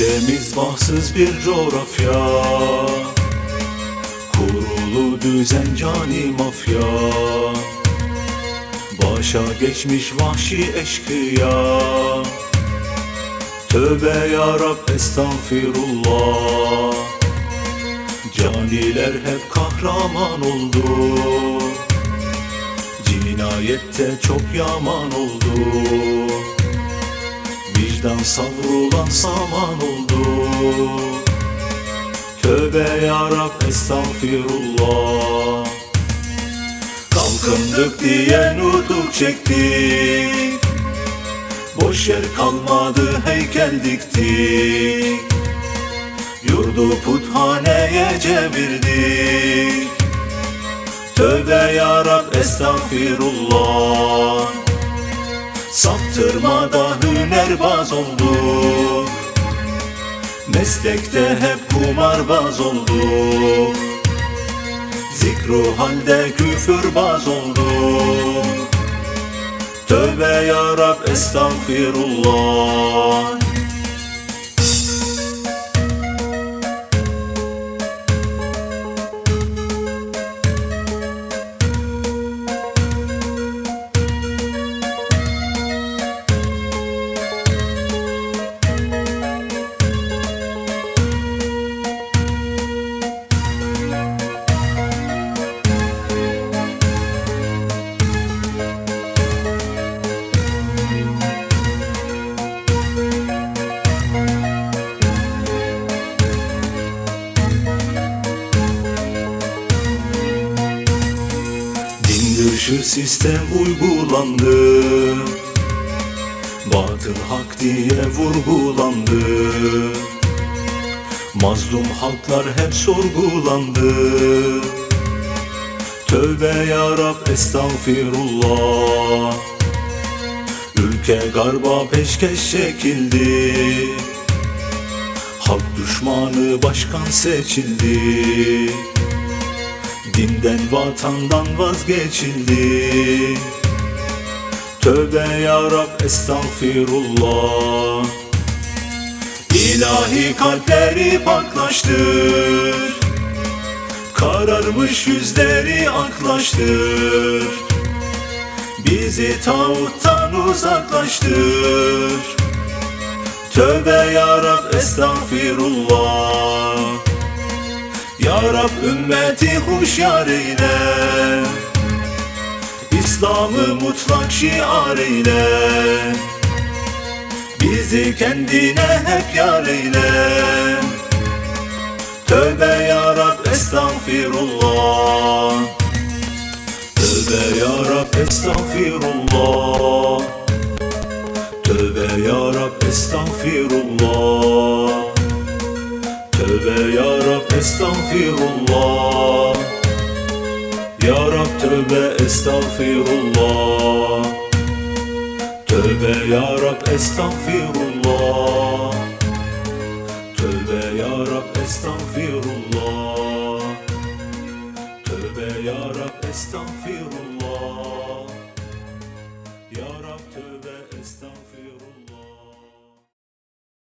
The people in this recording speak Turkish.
Ülkemiz bahtsız bir coğrafya. Kurulu düzen cani mafya. Başa geçmiş vahşi eşkıya. Tövbe yarab estağfirullah. Caniler hep kahraman oldu. Cinayette çok yaman oldu Vicdan savrulan saman oldu. Tövbe yarab estağfirullah. Kalkındık diye nutuk çektik. Boş yer kalmadı heykel diktik. Yurdu puthaneye çevirdik. Tövbe yarab estağfirullah Saptırmada hünerbaz olduk Meslekte hep kumarbaz olduk Zikru halde küfürbaz olduk Tövbe yarab estağfirullah Dışı sistem uygulandı. Batıl hak diye vurgulandı. Mazlum halklar hep sorgulandı. Tövbe yarab estağfirullah. Ülke garba peşkeş çekildi. Halk düşmanı başkan seçildi Dinden vatandan vazgeçildi. Tövbe yarab estağfirullah. İlahi kalpleri paklaştır. Kararmış yüzleri aklaştır. Bizi tağuttan uzaklaştır. Tövbe yarab estağfirullah. Ya Rab ümmeti huşyar eyle. İslam'ı mutlak şiar eyle. Bizi kendine hep yar eyle. Tövbe ya Rab estağfirullah. Tövbe ya Rab estağfirullah. Tövbe ya Rab estağfirullah tövbe ya Rab estağfirullah. Ya Rab tövbe estağfirullah. Tövbe ya Rab estağfirullah. Tövbe ya Rab estağfirullah. Tövbe ya Rab estağfirullah. Ya Rab tövbe